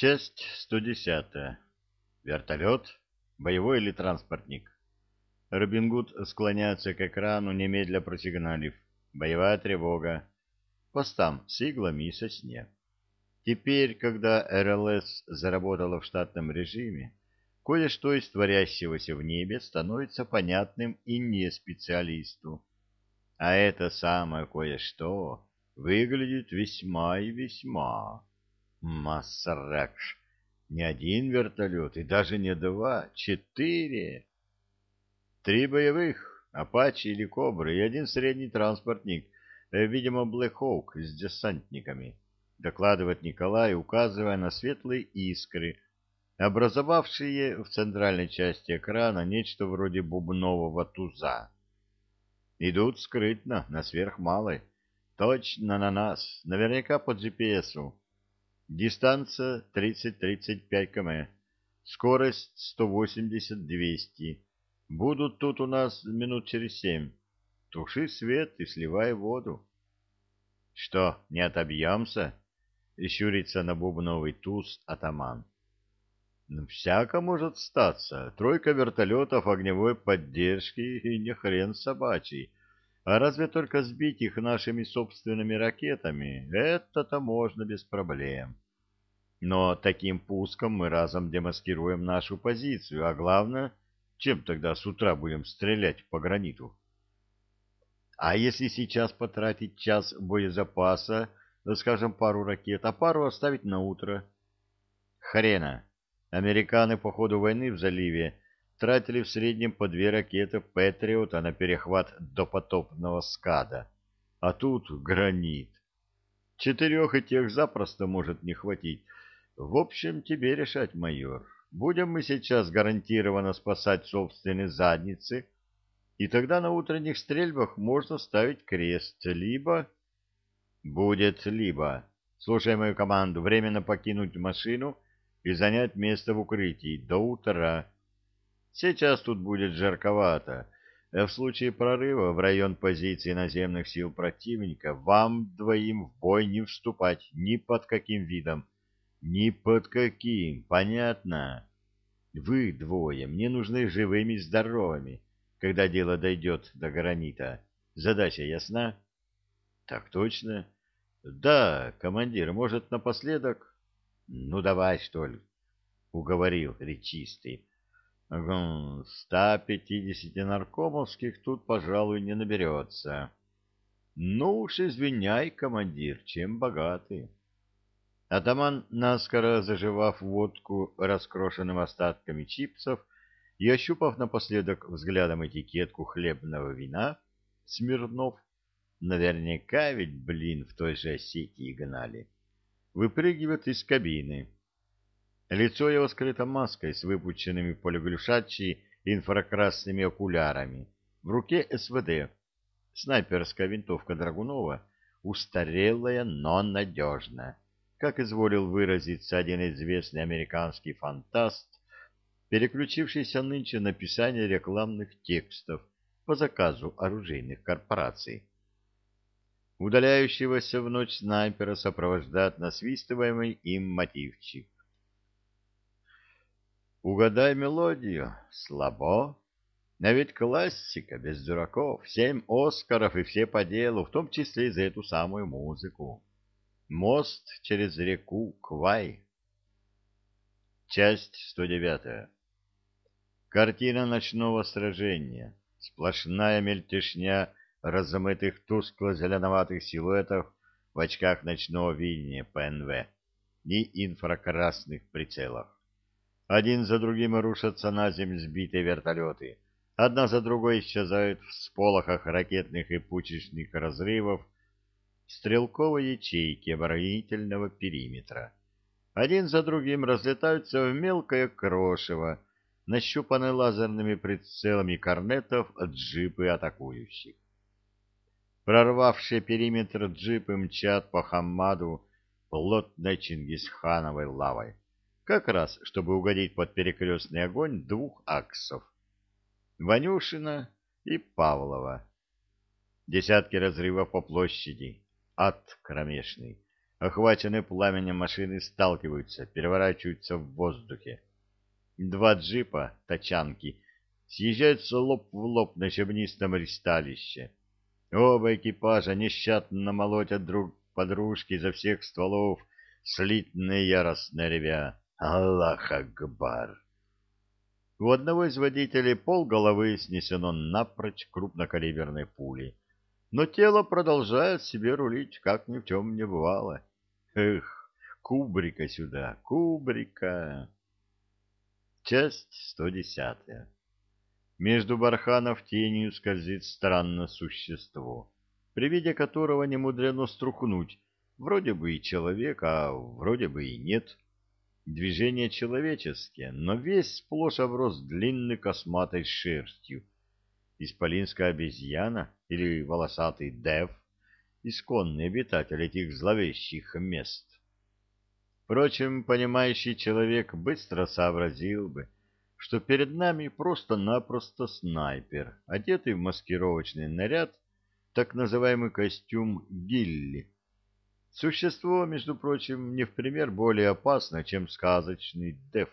Часть 110. Вертолет? Боевой или транспортник? Робин Гуд склоняется к экрану, немедля просигналив. Боевая тревога. Постам с иглами и сосне. Теперь, когда РЛС заработала в штатном режиме, кое-что из творящегося в небе становится понятным и не специалисту. А это самое кое-что выглядит весьма и весьма. Масаракш. Не один вертолет, и даже не два, четыре. Три боевых, Апачи или Кобры, и один средний транспортник, э, видимо, Блэк с десантниками, докладывает Николай, указывая на светлые искры, образовавшие в центральной части экрана нечто вроде бубнового туза. Идут скрытно, на сверхмалой, точно на нас, наверняка по GPS-у. Дистанция 30-35 км. Скорость 180-200. Будут тут у нас минут через семь. Туши свет и сливай воду. Что, не отобьемся? Щурится на бубновый туз атаман. Ну, всяко может статься. Тройка вертолетов огневой поддержки и не хрен собачий. А разве только сбить их нашими собственными ракетами? Это-то можно без проблем. Но таким пуском мы разом демаскируем нашу позицию, а главное, чем тогда с утра будем стрелять по граниту? А если сейчас потратить час боезапаса, скажем, пару ракет, а пару оставить на утро? Хрена. Американы по ходу войны в заливе тратили в среднем по две ракеты «Патриота» на перехват допотопного скада. А тут гранит. Четырех и тех запросто может не хватить. В общем, тебе решать, майор. Будем мы сейчас гарантированно спасать собственные задницы, и тогда на утренних стрельбах можно ставить крест, либо... Будет либо. Слушай мою команду, временно покинуть машину и занять место в укрытии до утра. Сейчас тут будет жарковато. А в случае прорыва в район позиции наземных сил противника вам двоим в бой не вступать ни под каким видом. Ни под каким, понятно? Вы двое мне нужны живыми и здоровыми, когда дело дойдет до гранита. Задача ясна? Так точно. Да, командир, может, напоследок? Ну, давай, что ли, уговорил речистый. Ста пятидесяти наркомовских тут, пожалуй, не наберется. Ну уж извиняй, командир, чем богатый. Атаман, наскоро заживав водку раскрошенным остатками чипсов и ощупав напоследок взглядом этикетку хлебного вина, Смирнов, наверняка ведь, блин, в той же Осетии гнали, выпрыгивает из кабины. Лицо его скрыто маской с выпученными полиглюшачьи инфракрасными окулярами. В руке СВД, снайперская винтовка Драгунова, устарелая, но надежная как изволил выразиться один известный американский фантаст, переключившийся нынче на писание рекламных текстов по заказу оружейных корпораций. Удаляющегося в ночь снайпера сопровождает насвистываемый им мотивчик. Угадай мелодию. Слабо. Но ведь классика, без дураков. Семь Оскаров и все по делу, в том числе и за эту самую музыку. Мост через реку Квай. Часть 109. Картина ночного сражения. Сплошная мельтешня размытых тускло-зеленоватых силуэтов в очках ночного видения ПНВ и инфракрасных прицелах. Один за другим рушатся на землю сбитые вертолеты. Одна за другой исчезают в сполохах ракетных и пучечных разрывов стрелковой ячейки оборонительного периметра. Один за другим разлетаются в мелкое крошево, нащупанные лазерными прицелами корнетов джипы атакующих. Прорвавшие периметр джипы мчат по Хаммаду плотной Чингисхановой лавой, как раз, чтобы угодить под перекрестный огонь двух аксов — Ванюшина и Павлова. Десятки разрывов по площади, ад кромешный. Охваченные пламенем машины сталкиваются, переворачиваются в воздухе. Два джипа, тачанки, съезжаются лоб в лоб на щебнистом ристалище. Оба экипажа нещадно молотят друг подружки изо всех стволов, слитно и яростно ревя. Аллах Акбар! У одного из водителей пол головы снесено напрочь крупнокалиберной пулей, но тело продолжает себе рулить, как ни в чем не бывало. Эх, кубрика сюда, кубрика! Часть сто десятая. Между барханов тенью скользит странное существо, при виде которого не мудрено струхнуть, вроде бы и человек, а вроде бы и нет. Движения человеческие, но весь сплошь оброс длинной косматой шерстью. Исполинская обезьяна или волосатый дев — исконный обитатель этих зловещих мест. Впрочем, понимающий человек быстро сообразил бы, что перед нами просто-напросто снайпер, одетый в маскировочный наряд, так называемый костюм Гилли. Существо, между прочим, не в пример более опасно, чем сказочный Деф.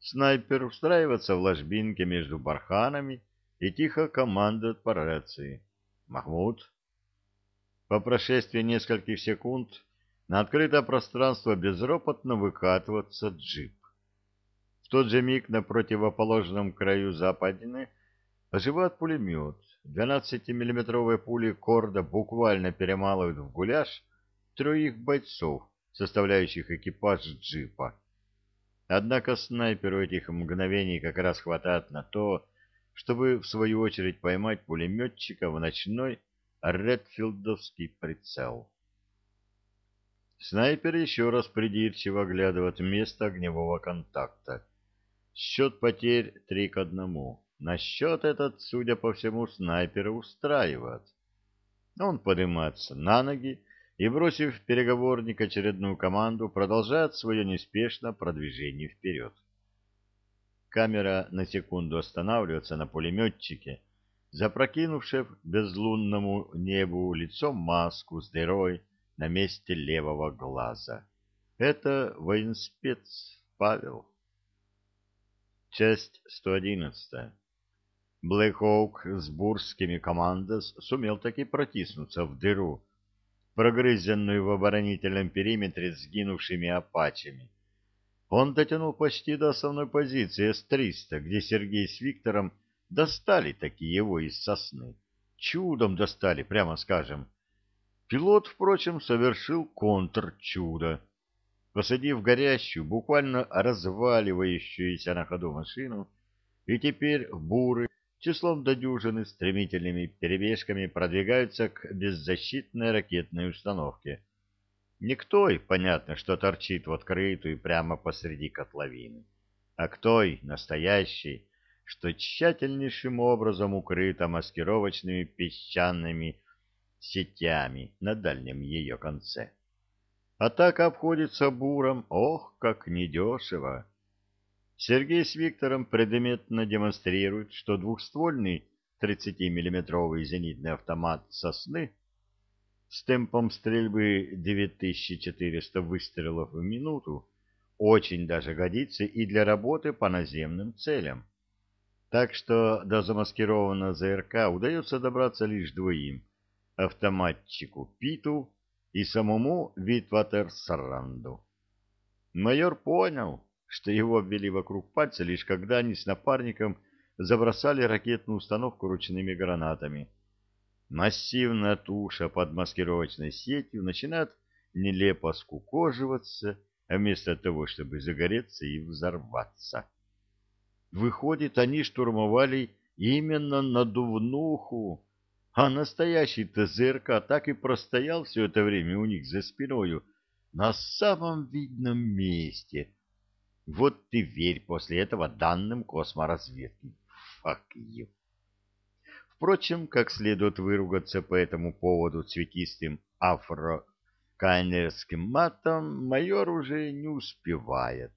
Снайпер устраивается в ложбинке между барханами и тихо командует по рации. «Махмуд». По прошествии нескольких секунд на открытое пространство безропотно выкатывается джип. В тот же миг на противоположном краю западины оживает пулемет. 12-миллиметровые пули Корда буквально перемалывают в гуляш троих бойцов, составляющих экипаж джипа. Однако снайперу этих мгновений как раз хватает на то, чтобы в свою очередь поймать пулеметчика в ночной редфилдовский прицел. Снайпер еще раз придирчиво оглядывает место огневого контакта. Счет потерь три к одному. На счет этот, судя по всему, снайпера устраивает. Он поднимается на ноги и, бросив переговорник очередную команду, продолжает свое неспешное продвижение вперед. Камера на секунду останавливается на пулеметчике, запрокинувшем безлунному небу лицом маску с дырой на месте левого глаза. Это военспец Павел. Часть 111. Блэкхоук с бурскими командос сумел таки протиснуться в дыру, прогрызенную в оборонительном периметре сгинувшими апачами. Он дотянул почти до основной позиции С-300, где Сергей с Виктором достали такие его из сосны. Чудом достали, прямо скажем. Пилот, впрочем, совершил контрчудо. Посадив горящую, буквально разваливающуюся на ходу машину, и теперь буры числом до дюжины стремительными перебежками продвигаются к беззащитной ракетной установке. Не к той, понятно, что торчит в открытую прямо посреди котловины, а к той, настоящей, что тщательнейшим образом укрыта маскировочными песчаными сетями на дальнем ее конце. Атака обходится буром, ох, как недешево. Сергей с Виктором предметно демонстрируют, что двухствольный 30-миллиметровый зенитный автомат «Сосны» с темпом стрельбы 9400 выстрелов в минуту очень даже годится и для работы по наземным целям. Так что до замаскированного ЗРК удается добраться лишь двоим — автоматчику Питу и самому Витватерсаранду. Майор понял, что его обвели вокруг пальца лишь когда они с напарником забросали ракетную установку ручными гранатами. Массивная туша под маскировочной сетью начинает нелепо скукоживаться, вместо того, чтобы загореться и взорваться. Выходит, они штурмовали именно надувнуху, а настоящий ТЗРК так и простоял все это время у них за спиною, на самом видном месте. Вот ты верь после этого данным косморазведки. Fuck you. Впрочем, как следует выругаться по этому поводу цветистым афрокайнерским матом, майор уже не успевает.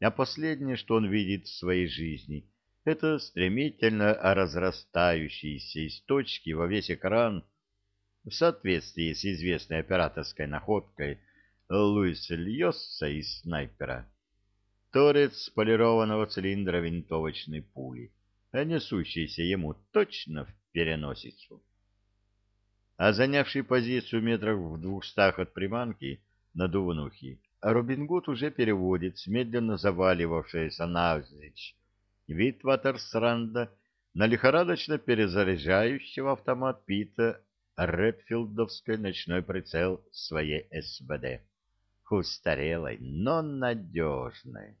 А последнее, что он видит в своей жизни, это стремительно разрастающиеся из точки во весь экран в соответствии с известной операторской находкой Луиса Льосса из снайпера, торец полированного цилиндра винтовочной пули, несущийся ему точно в переносицу. А занявший позицию метров в двухстах от приманки на Дувнухи, Робин Гуд уже переводит с медленно заваливавшейся навзничь Витватерсранда на лихорадочно перезаряжающего автомат Пита Редфилдовской ночной прицел своей СВД. Устарелой, но надежной.